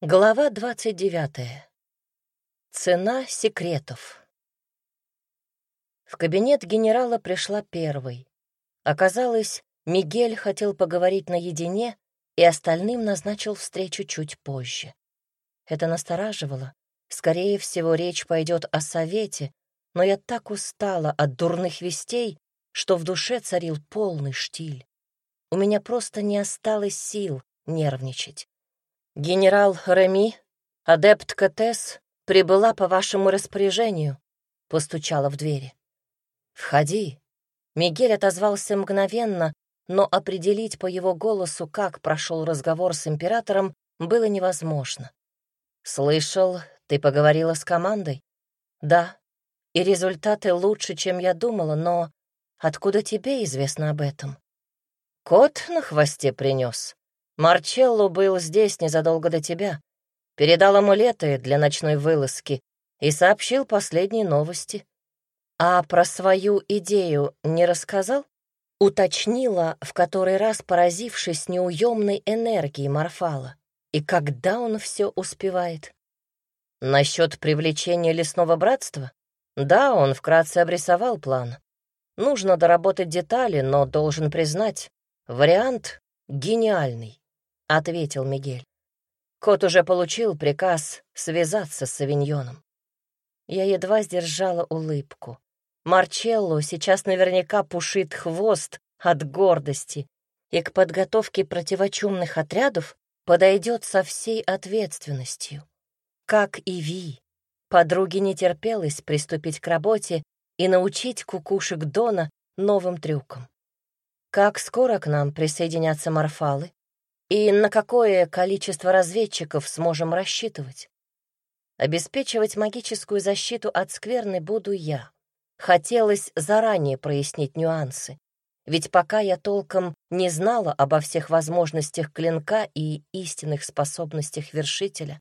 Глава 29. Цена секретов. В кабинет генерала пришла первой. Оказалось, Мигель хотел поговорить наедине и остальным назначил встречу чуть позже. Это настораживало. Скорее всего, речь пойдет о совете, но я так устала от дурных вестей, что в душе царил полный штиль. У меня просто не осталось сил нервничать. «Генерал Реми, адепт КТС, прибыла по вашему распоряжению», — постучала в двери. «Входи». Мигель отозвался мгновенно, но определить по его голосу, как прошел разговор с императором, было невозможно. «Слышал, ты поговорила с командой?» «Да, и результаты лучше, чем я думала, но откуда тебе известно об этом?» «Кот на хвосте принес. Марчелло был здесь незадолго до тебя, передал амулеты для ночной вылазки и сообщил последние новости. А про свою идею не рассказал? Уточнила, в который раз поразившись неуемной энергией Марфала. И когда он все успевает? Насчет привлечения лесного братства? Да, он вкратце обрисовал план. Нужно доработать детали, но должен признать, вариант гениальный. — ответил Мигель. Кот уже получил приказ связаться с Савиньоном. Я едва сдержала улыбку. Марчелло сейчас наверняка пушит хвост от гордости и к подготовке противочумных отрядов подойдет со всей ответственностью. Как и Ви, подруге не терпелось приступить к работе и научить кукушек Дона новым трюкам. Как скоро к нам присоединятся морфалы? И на какое количество разведчиков сможем рассчитывать? Обеспечивать магическую защиту от скверны буду я. Хотелось заранее прояснить нюансы, ведь пока я толком не знала обо всех возможностях клинка и истинных способностях вершителя,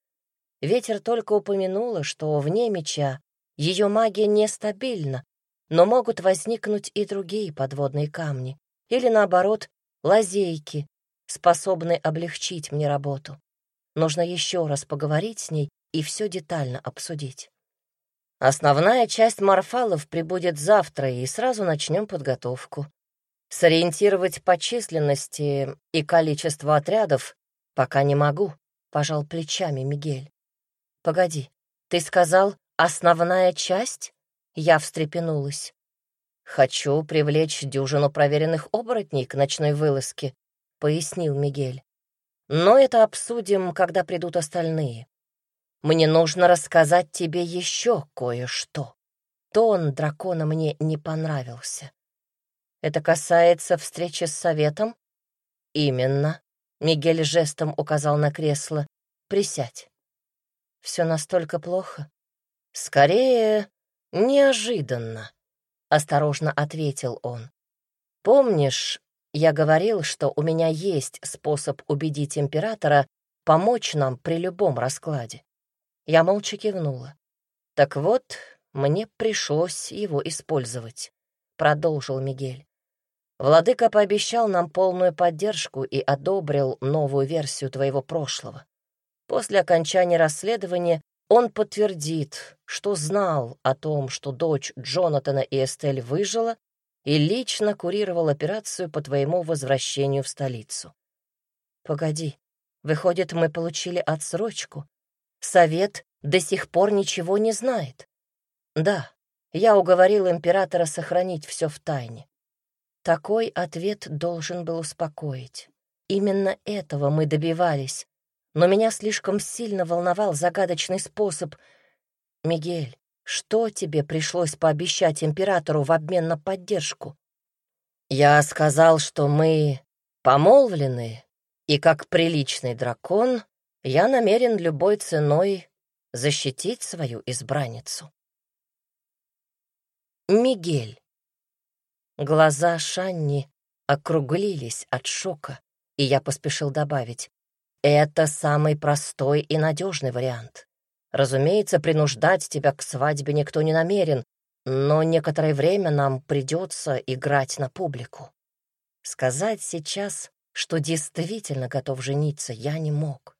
ветер только упомянула, что вне меча ее магия нестабильна, но могут возникнуть и другие подводные камни, или, наоборот, лазейки, способны облегчить мне работу. Нужно еще раз поговорить с ней и все детально обсудить. Основная часть морфалов прибудет завтра, и сразу начнем подготовку. Сориентировать по численности и количеству отрядов пока не могу, — пожал плечами Мигель. Погоди, ты сказал «основная часть»? Я встрепенулась. Хочу привлечь дюжину проверенных оборотней к ночной вылазке, — пояснил Мигель. «Но это обсудим, когда придут остальные. Мне нужно рассказать тебе еще кое-что. Тон дракона мне не понравился. Это касается встречи с советом?» «Именно», — Мигель жестом указал на кресло. «Присядь». «Все настолько плохо?» «Скорее, неожиданно», — осторожно ответил он. «Помнишь, я говорил, что у меня есть способ убедить императора помочь нам при любом раскладе. Я молча кивнула. Так вот, мне пришлось его использовать, продолжил Мигель. Владыка пообещал нам полную поддержку и одобрил новую версию твоего прошлого. После окончания расследования он подтвердит, что знал о том, что дочь Джонатана и Эстель выжила и лично курировал операцию по твоему возвращению в столицу. Погоди, выходит, мы получили отсрочку. Совет до сих пор ничего не знает. Да, я уговорил императора сохранить все в тайне. Такой ответ должен был успокоить. Именно этого мы добивались. Но меня слишком сильно волновал загадочный способ. Мигель, что тебе пришлось пообещать императору в обмен на поддержку? Я сказал, что мы помолвлены, и как приличный дракон я намерен любой ценой защитить свою избранницу. Мигель. Глаза Шанни округлились от шока, и я поспешил добавить, это самый простой и надежный вариант. Разумеется, принуждать тебя к свадьбе никто не намерен, но некоторое время нам придется играть на публику. Сказать сейчас, что действительно готов жениться, я не мог.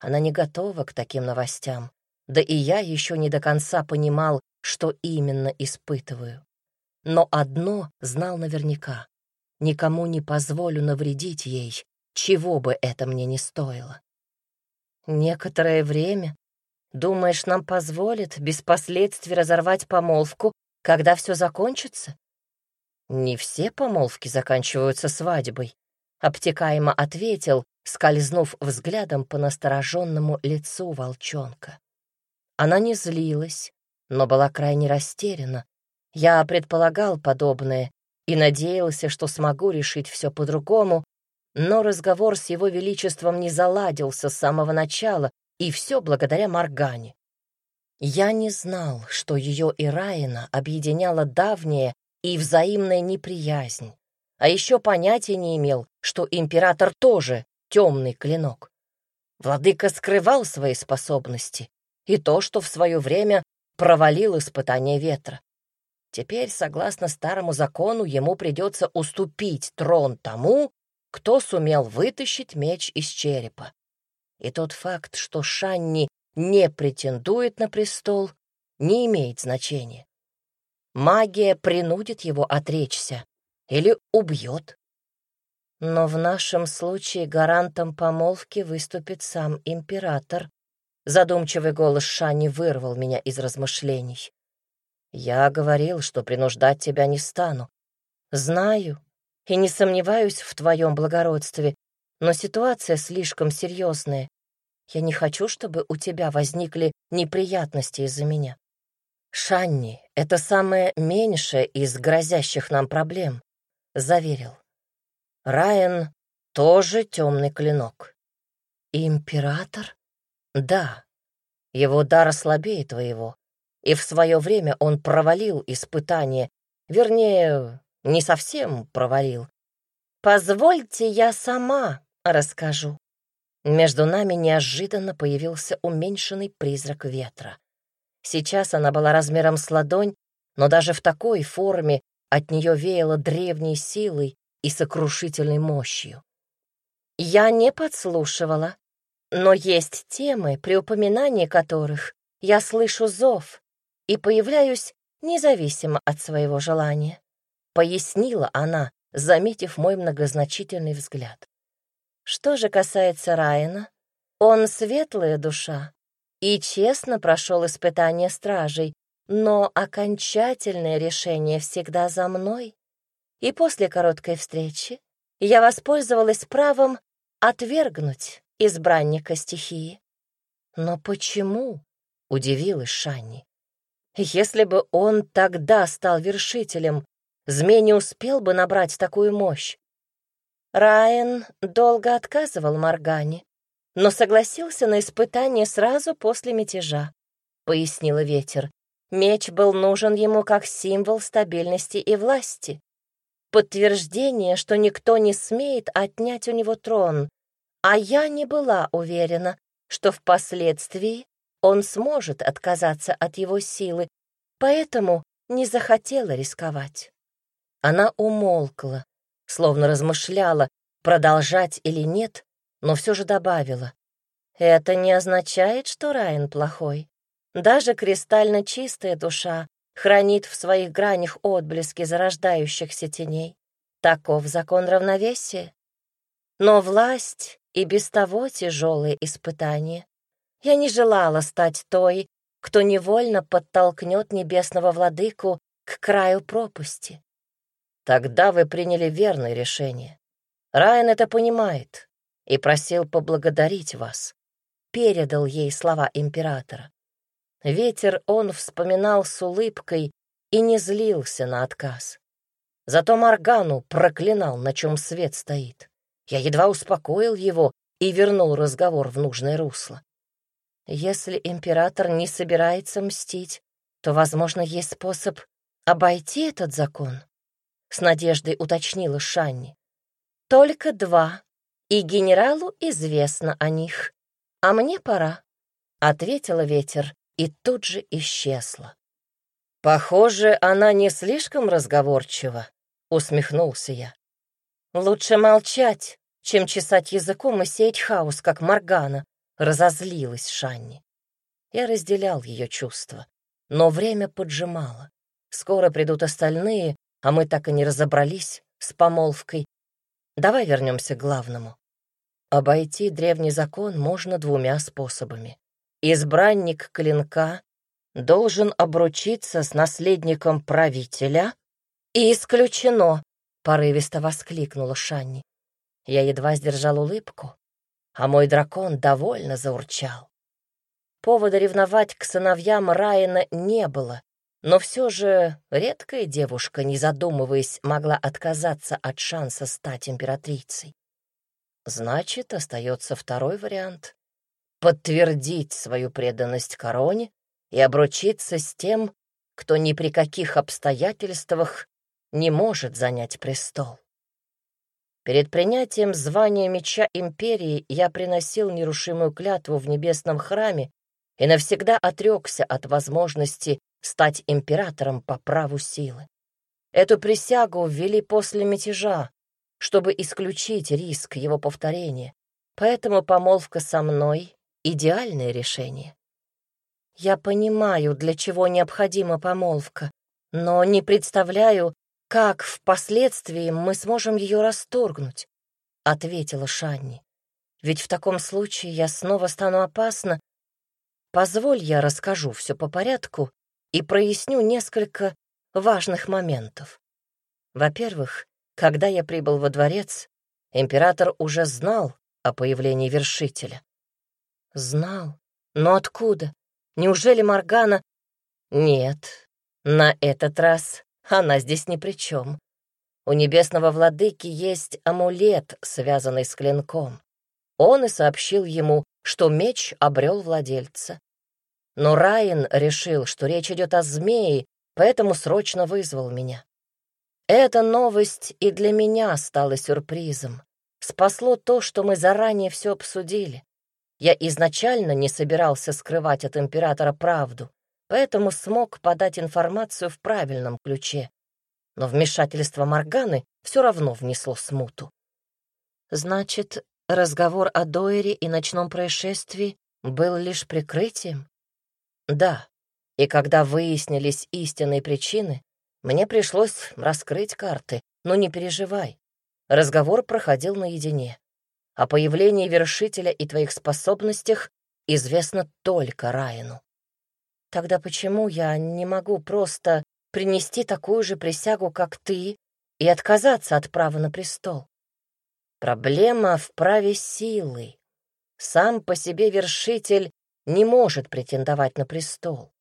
Она не готова к таким новостям. Да и я еще не до конца понимал, что именно испытываю. Но одно знал наверняка. Никому не позволю навредить ей, чего бы это мне не стоило. Некоторое время, думаешь, нам позволит без последствий разорвать помолвку, когда все закончится? Не все помолвки заканчиваются свадьбой, обтекаемо ответил, скользнув взглядом по настороженному лицу волчонка. Она не злилась, но была крайне растеряна. Я предполагал подобное и надеялся, что смогу решить все по-другому, но разговор с его величеством не заладился с самого начала, и все благодаря Маргане. Я не знал, что ее и Раина объединяла давняя и взаимная неприязнь, а еще понятия не имел, что император тоже темный клинок. Владыка скрывал свои способности и то, что в свое время провалил испытание ветра. Теперь, согласно старому закону, ему придется уступить трон тому, кто сумел вытащить меч из черепа. И тот факт, что Шанни не претендует на престол, не имеет значения. Магия принудит его отречься или убьет. Но в нашем случае гарантом помолвки выступит сам император. Задумчивый голос Шани вырвал меня из размышлений. Я говорил, что принуждать тебя не стану. Знаю и не сомневаюсь в твоем благородстве, но ситуация слишком серьезная. Я не хочу, чтобы у тебя возникли неприятности из-за меня. Шанни — это самое меньшее из грозящих нам проблем, — заверил. Райан тоже темный клинок. Император? Да. Его дар слабее твоего, и в свое время он провалил испытание, вернее, не совсем провалил. Позвольте, я сама расскажу. Между нами неожиданно появился уменьшенный призрак ветра. Сейчас она была размером с ладонь, но даже в такой форме от нее веяло древней силой и сокрушительной мощью. Я не подслушивала, но есть темы, при упоминании которых я слышу зов и появляюсь независимо от своего желания пояснила она, заметив мой многозначительный взгляд. Что же касается Райана, он светлая душа и честно прошел испытание стражей, но окончательное решение всегда за мной. И после короткой встречи я воспользовалась правом отвергнуть избранника стихии. Но почему? — удивилась Шанни. Если бы он тогда стал вершителем, Змей не успел бы набрать такую мощь. Райан долго отказывал Моргане, но согласился на испытание сразу после мятежа, — пояснила ветер. Меч был нужен ему как символ стабильности и власти. Подтверждение, что никто не смеет отнять у него трон, а я не была уверена, что впоследствии он сможет отказаться от его силы, поэтому не захотела рисковать. Она умолкла, словно размышляла, продолжать или нет, но все же добавила. «Это не означает, что Райан плохой. Даже кристально чистая душа хранит в своих гранях отблески зарождающихся теней. Таков закон равновесия. Но власть и без того тяжелые испытания. Я не желала стать той, кто невольно подтолкнет небесного владыку к краю пропасти. Тогда вы приняли верное решение. Райан это понимает и просил поблагодарить вас. Передал ей слова императора. Ветер он вспоминал с улыбкой и не злился на отказ. Зато Маргану проклинал, на чем свет стоит. Я едва успокоил его и вернул разговор в нужное русло. Если император не собирается мстить, то, возможно, есть способ обойти этот закон с надеждой уточнила Шанни. Только два, и генералу известно о них. А мне пора, ответила ветер и тут же исчезла. Похоже, она не слишком разговорчива, усмехнулся я. Лучше молчать, чем чесать языком и сеять хаос, как Маргана, разозлилась Шанни. Я разделял ее чувства, но время поджимало. Скоро придут остальные, а мы так и не разобрались с помолвкой. Давай вернемся к главному. Обойти древний закон можно двумя способами. Избранник клинка должен обручиться с наследником правителя и исключено, — порывисто воскликнула Шанни. Я едва сдержал улыбку, а мой дракон довольно заурчал. Повода ревновать к сыновьям Райана не было, но все же редкая девушка, не задумываясь, могла отказаться от шанса стать императрицей. Значит, остается второй вариант — подтвердить свою преданность короне и обручиться с тем, кто ни при каких обстоятельствах не может занять престол. Перед принятием звания меча империи я приносил нерушимую клятву в небесном храме и навсегда отрекся от возможности стать императором по праву силы. Эту присягу ввели после мятежа, чтобы исключить риск его повторения, поэтому помолвка со мной — идеальное решение. Я понимаю, для чего необходима помолвка, но не представляю, как впоследствии мы сможем ее расторгнуть, — ответила Шанни. Ведь в таком случае я снова стану опасна. Позволь, я расскажу все по порядку и проясню несколько важных моментов. Во-первых, когда я прибыл во дворец, император уже знал о появлении вершителя. Знал? Но откуда? Неужели Моргана... Нет, на этот раз она здесь ни при чем. У небесного владыки есть амулет, связанный с клинком. Он и сообщил ему, что меч обрел владельца. Но Райан решил, что речь идет о змее, поэтому срочно вызвал меня. Эта новость и для меня стала сюрпризом. Спасло то, что мы заранее все обсудили. Я изначально не собирался скрывать от императора правду, поэтому смог подать информацию в правильном ключе. Но вмешательство Морганы все равно внесло смуту. Значит, разговор о Дойере и ночном происшествии был лишь прикрытием? Да, и когда выяснились истинные причины, мне пришлось раскрыть карты, но не переживай. Разговор проходил наедине. О появлении вершителя и твоих способностях известно только Райану. Тогда почему я не могу просто принести такую же присягу, как ты, и отказаться от права на престол? Проблема в праве силы. Сам по себе вершитель не может претендовать на престол.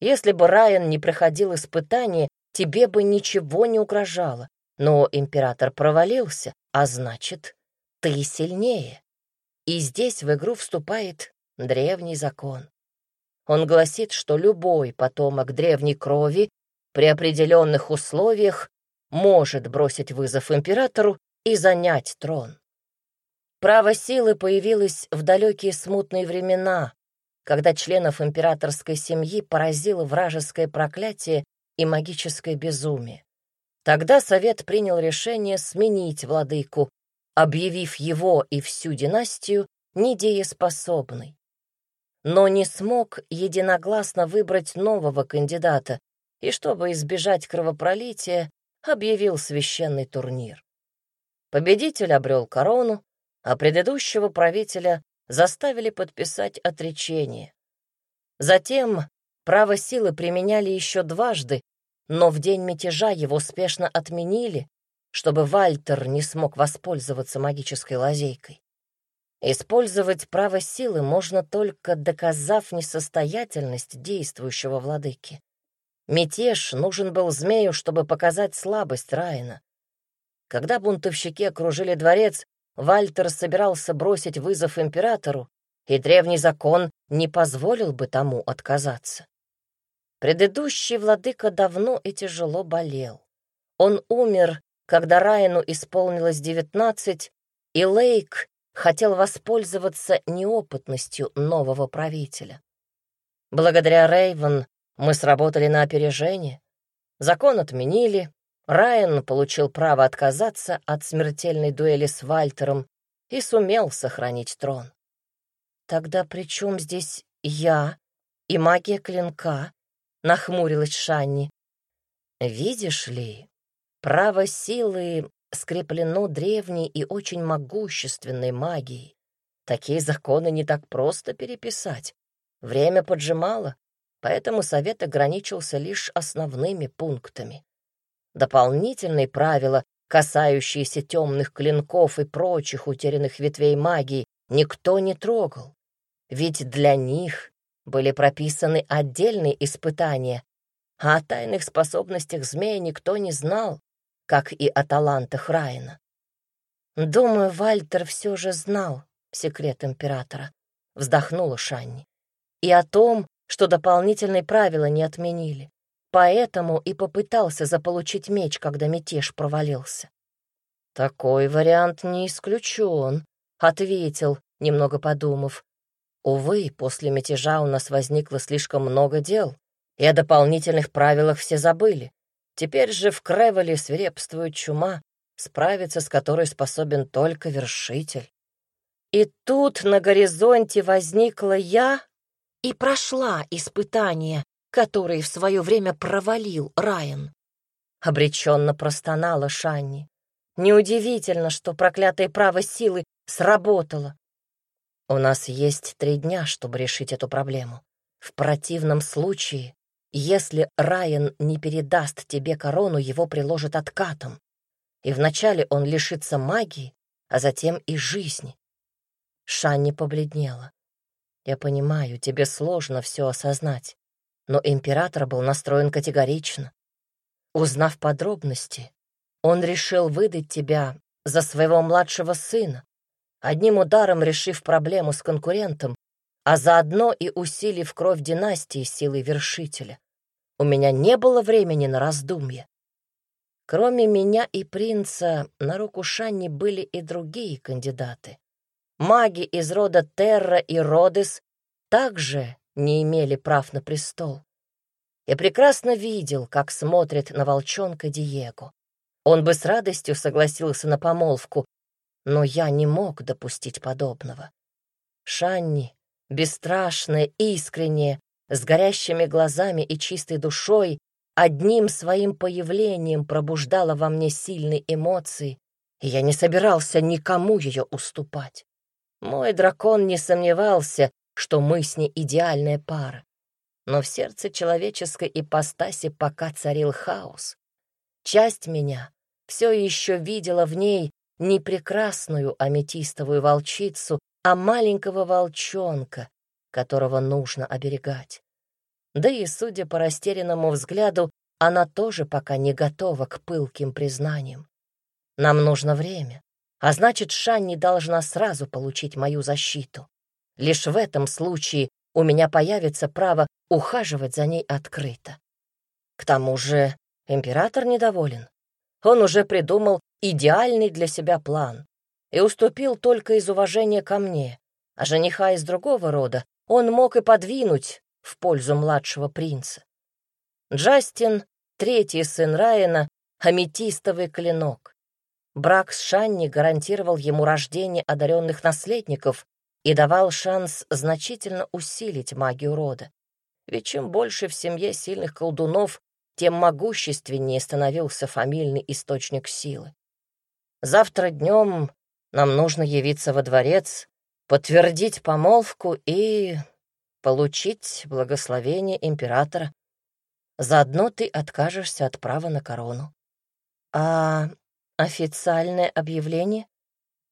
Если бы Райан не проходил испытания, тебе бы ничего не угрожало. Но император провалился, а значит, ты сильнее. И здесь в игру вступает древний закон. Он гласит, что любой потомок древней крови при определенных условиях может бросить вызов императору и занять трон. Право силы появилось в далекие смутные времена, когда членов императорской семьи поразило вражеское проклятие и магическое безумие. Тогда совет принял решение сменить владыку объявив его и всю династию недееспособной. Но не смог единогласно выбрать нового кандидата и, чтобы избежать кровопролития, объявил священный турнир. Победитель обрел корону, а предыдущего правителя заставили подписать отречение. Затем право силы применяли еще дважды, но в день мятежа его спешно отменили, чтобы Вальтер не смог воспользоваться магической лазейкой. Использовать право силы можно только доказав несостоятельность действующего владыки. Мятеж нужен был змею, чтобы показать слабость Райана. Когда бунтовщики окружили дворец, Вальтер собирался бросить вызов императору, и древний закон не позволил бы тому отказаться. Предыдущий владыка давно и тяжело болел. Он умер когда Райану исполнилось девятнадцать, и Лейк хотел воспользоваться неопытностью нового правителя. Благодаря Рейвен мы сработали на опережение. Закон отменили, Райан получил право отказаться от смертельной дуэли с Вальтером и сумел сохранить трон. Тогда при чем здесь я и магия клинка? Нахмурилась Шанни. Видишь ли, право силы скреплено древней и очень могущественной магией. Такие законы не так просто переписать. Время поджимало, поэтому совет ограничился лишь основными пунктами. Дополнительные правила, касающиеся темных клинков и прочих утерянных ветвей магии, никто не трогал. Ведь для них были прописаны отдельные испытания, а о тайных способностях змея никто не знал, как и о талантах Райана. Думаю, Вальтер все же знал секрет императора, вздохнула Шанни, и о том, что дополнительные правила не отменили. Поэтому и попытался заполучить меч, когда мятеж провалился. «Такой вариант не исключен», — ответил, немного подумав. «Увы, после мятежа у нас возникло слишком много дел, и о дополнительных правилах все забыли. Теперь же в Кревеле свирепствует чума, справиться с которой способен только вершитель. И тут на горизонте возникла я и прошла испытание, которое в свое время провалил Райан. Обреченно простонала Шанни. Неудивительно, что проклятое право силы сработало. У нас есть три дня, чтобы решить эту проблему. В противном случае, если Райан не передаст тебе корону, его приложат откатом. И вначале он лишится магии, а затем и жизни. Шанни побледнела. Я понимаю, тебе сложно все осознать, но император был настроен категорично. Узнав подробности, он решил выдать тебя за своего младшего сына, одним ударом решив проблему с конкурентом, а заодно и усилив кровь династии силой вершителя. У меня не было времени на раздумье. Кроме меня и принца, на руку Шанни были и другие кандидаты. Маги из рода Терра и Родес также не имели прав на престол. Я прекрасно видел, как смотрит на волчонка Диего. Он бы с радостью согласился на помолвку, но я не мог допустить подобного. Шанни, бесстрашная, искренняя, с горящими глазами и чистой душой, одним своим появлением пробуждала во мне сильные эмоции, и я не собирался никому ее уступать. Мой дракон не сомневался, что мы с ней идеальная пара. Но в сердце человеческой ипостаси пока царил хаос. Часть меня все еще видела в ней не прекрасную аметистовую волчицу, а маленького волчонка, которого нужно оберегать. Да и, судя по растерянному взгляду, она тоже пока не готова к пылким признаниям. Нам нужно время. А значит, Шанни должна сразу получить мою защиту. Лишь в этом случае у меня появится право ухаживать за ней открыто. К тому же император недоволен. Он уже придумал идеальный для себя план и уступил только из уважения ко мне, а жениха из другого рода он мог и подвинуть в пользу младшего принца. Джастин, третий сын Райана, аметистовый клинок. Брак с Шанни гарантировал ему рождение одаренных наследников и давал шанс значительно усилить магию рода. Ведь чем больше в семье сильных колдунов, тем могущественнее становился фамильный источник силы. Завтра днем нам нужно явиться во дворец, подтвердить помолвку и получить благословение императора. Заодно ты откажешься от права на корону. А Официальное объявление?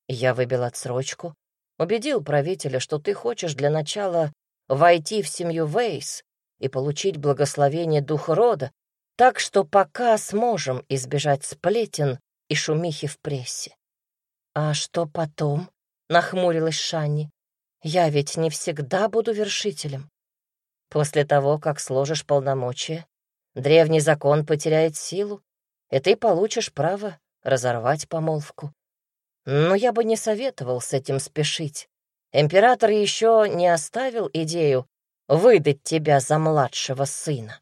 Я выбил отсрочку, убедил правителя, что ты хочешь для начала войти в семью Вейс и получить благословение духа рода, так что пока сможем избежать сплетен и шумихи в прессе. А что потом? Нахмурилась Шанни. Я ведь не всегда буду вершителем. После того, как сложишь полномочия, древний закон потеряет силу, и ты получишь право разорвать помолвку. Но я бы не советовал с этим спешить. Император еще не оставил идею выдать тебя за младшего сына.